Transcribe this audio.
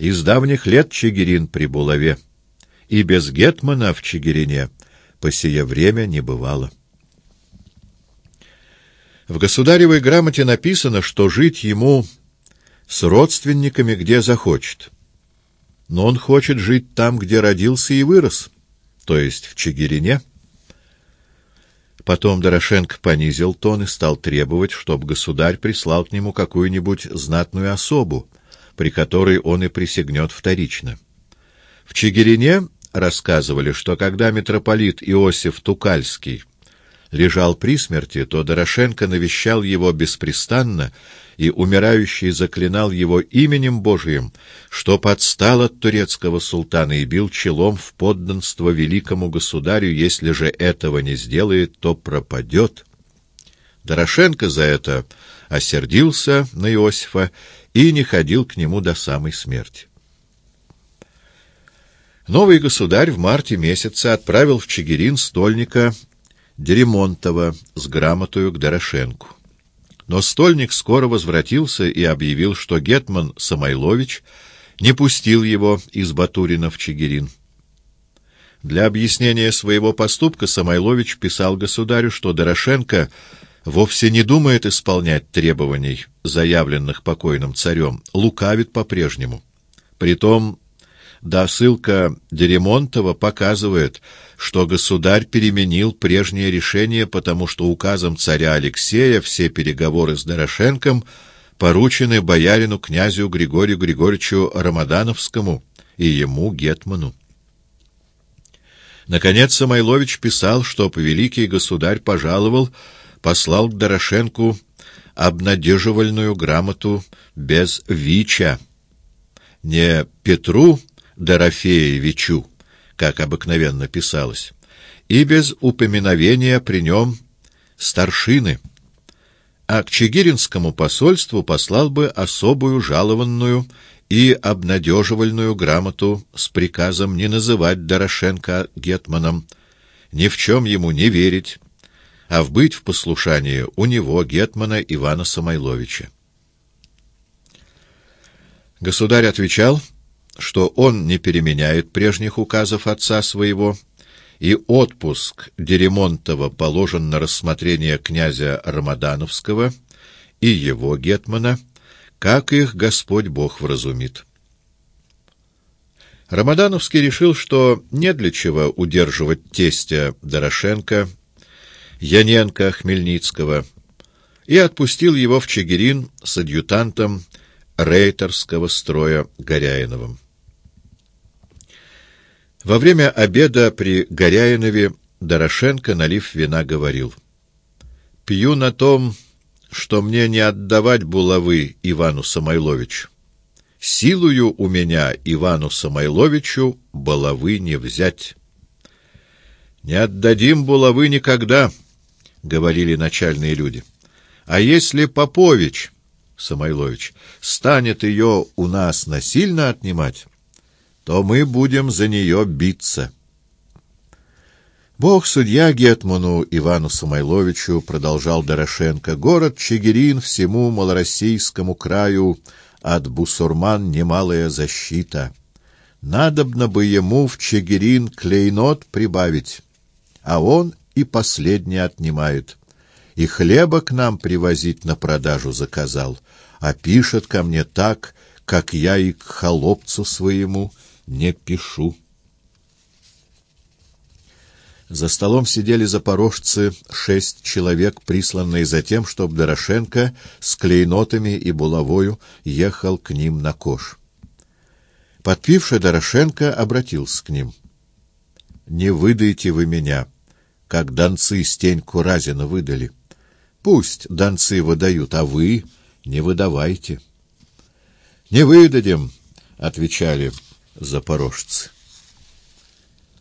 Из давних лет Чигирин при булаве, и без гетмана в Чигирине по сие время не бывало. В государевой грамоте написано, что жить ему с родственниками где захочет. Но он хочет жить там, где родился и вырос, то есть в Чигирине. Потом Дорошенко понизил тон и стал требовать, чтобы государь прислал к нему какую-нибудь знатную особу, при которой он и присягнет вторично. В Чигирине рассказывали, что когда митрополит Иосиф Тукальский лежал при смерти, то Дорошенко навещал его беспрестанно, и умирающий заклинал его именем Божиим, что подстал от турецкого султана и бил челом в подданство великому государю, если же этого не сделает, то пропадет. Дорошенко за это осердился на Иосифа и не ходил к нему до самой смерти. Новый государь в марте месяце отправил в Чигирин стольника Деремонтова с грамотою к Дорошенку. Но стольник скоро возвратился и объявил, что гетман Самойлович не пустил его из Батурина в Чигирин. Для объяснения своего поступка Самойлович писал государю, что Дорошенко вовсе не думает исполнять требований, заявленных покойным царем, лукавит по-прежнему. Притом Досылка Деремонтова показывает, что государь переменил прежнее решение, потому что указом царя Алексея все переговоры с Дорошенком поручены боярину князю Григорию Григорьевичу Рамадановскому и ему, Гетману. Наконец Самойлович писал, что великий государь пожаловал, послал к Дорошенку обнадеживальную грамоту без ВИЧа. Не Петру Дорофеевичу, как обыкновенно писалось, и без упоминовения при нем старшины, а к Чигиринскому посольству послал бы особую жалованную и обнадеживальную грамоту с приказом не называть Дорошенко гетманом, ни в чем ему не верить, а в быть в послушании у него, гетмана Ивана Самойловича. Государь отвечал — что он не переменяет прежних указов отца своего, и отпуск Деремонтова положен на рассмотрение князя Рамадановского и его гетмана, как их Господь Бог вразумит. Рамадановский решил, что не для чего удерживать тестя Дорошенко, Яненко Хмельницкого, и отпустил его в Чигирин с адъютантом рейтерского строя Горяиновым. Во время обеда при Горяинове Дорошенко, налив вина, говорил. «Пью на том, что мне не отдавать булавы Ивану Самойловичу. Силою у меня Ивану Самойловичу булавы не взять». «Не отдадим булавы никогда», — говорили начальные люди. «А если Попович, Самойлович, станет ее у нас насильно отнимать, то мы будем за нее биться. Бог судья Гетману Ивану Самойловичу, продолжал Дорошенко, город Чигирин всему малороссийскому краю от бусурман немалая защита. Надобно бы ему в Чигирин клейнот прибавить, а он и последнее отнимает. И хлеба к нам привозить на продажу заказал, а пишет ко мне так, как я и к холопцу своему — не пишу. За столом сидели запорожцы шесть человек, присланные за тем, чтобы Дорошенко с клейнотами и булавою ехал к ним на кош. Подпивший Дорошенко обратился к ним. «Не выдайте вы меня, как донцы Стеньку Разина выдали. Пусть донцы выдают, а вы не выдавайте». «Не выдадим», — отвечали запорожцы.